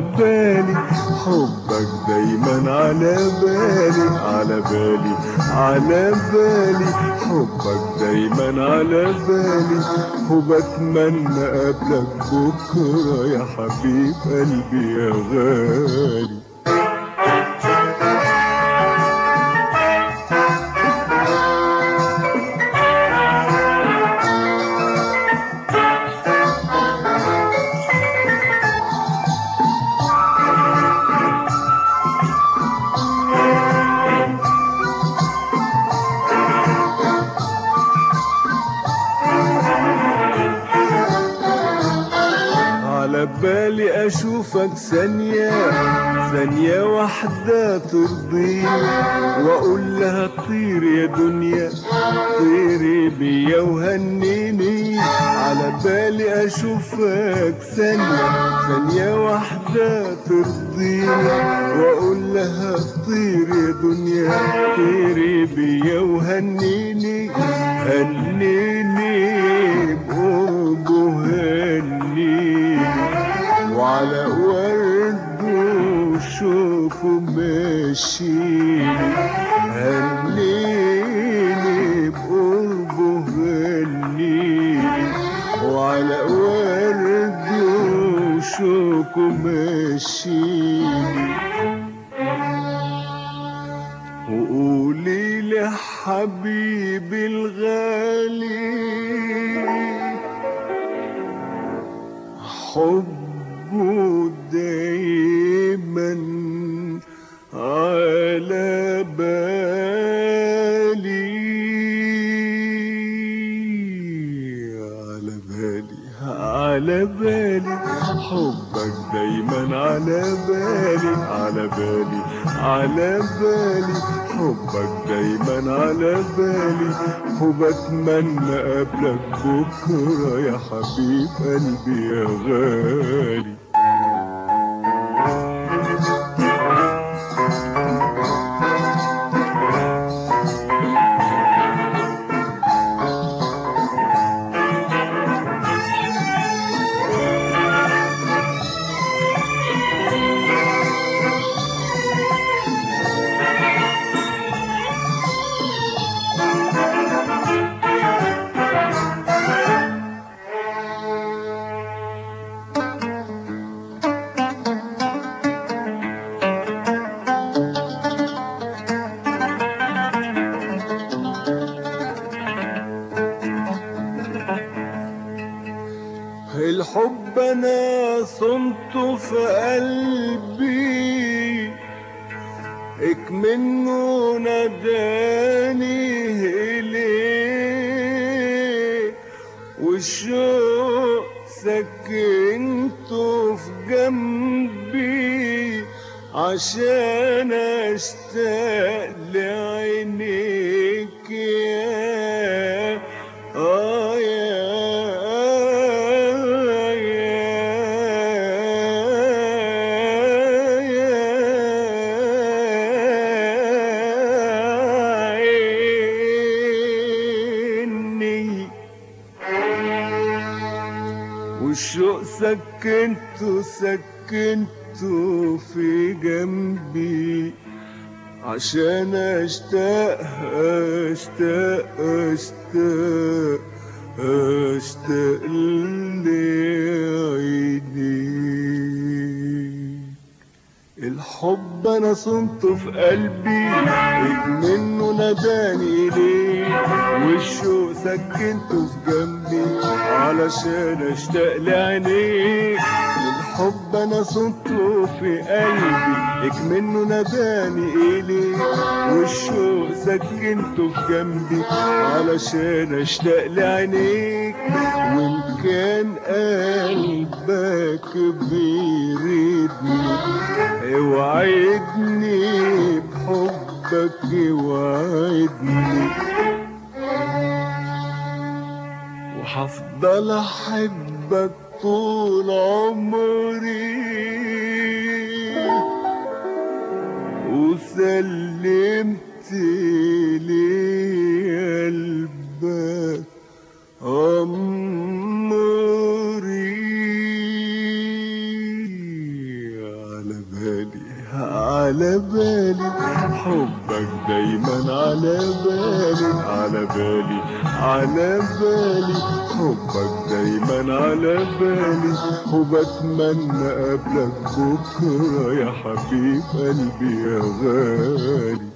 بالي. حبك دايما على بالي على بالي على بالي. حبك دايما على بالي وبتمنى قبلك بكرة يا حبيب قلبي يا غالي. على بالي أشوفك ثانية ثانية واحدة ترضيني وأقول لها طير يا دنيا طيري بيا وهنيني. على بالي أشوفك ثانية ثانية واحدة ترضيني وأقول لها طير يا دنيا طيري بيا وهنيني هنيني. بقربه هنيني. وعلى ورد وشوفه ماشي. هنيني بقربه هنيني وعلى ورد وشوفه ماشي. وقولي لي حبيبي الغالي حبه دايما على بالي على بالي على بالي حبك دايما على بالي على بالي على بالي حبك دايما على بالي وبتمنى قبلك بكرة يا حبيب قلبي يا غالي. الحب أنا صنته في قلبي اكمنه ناداني اليه والشوق سكنته في جنبي عشان أشتاق لعينيك يا والشوق سكنته سكنته في جنبي. عشان أشتاق أشتاق أشتاق أشتاق لعينيك الحب أنا صنته في قلبي منه ناداني ليه؟ والشوق سكنته في جنبي؟ علشان أشتاق لعينيك. الحب أنا صنته في قلبي إيك منه ناداني اليه والشوق سكنته في جنبي؟ علشان أشتاق لعينيك. وإن كان قلبك بيريدني أوعدني بحبك اوعدني وهفضل احبك طول عمري وسلمت لي على بالي حبك دايما على بالي على بالي على بالي حبك دايما على بالي وبتمنى قبلك بكرة يا حبيب قلبي يا غالي.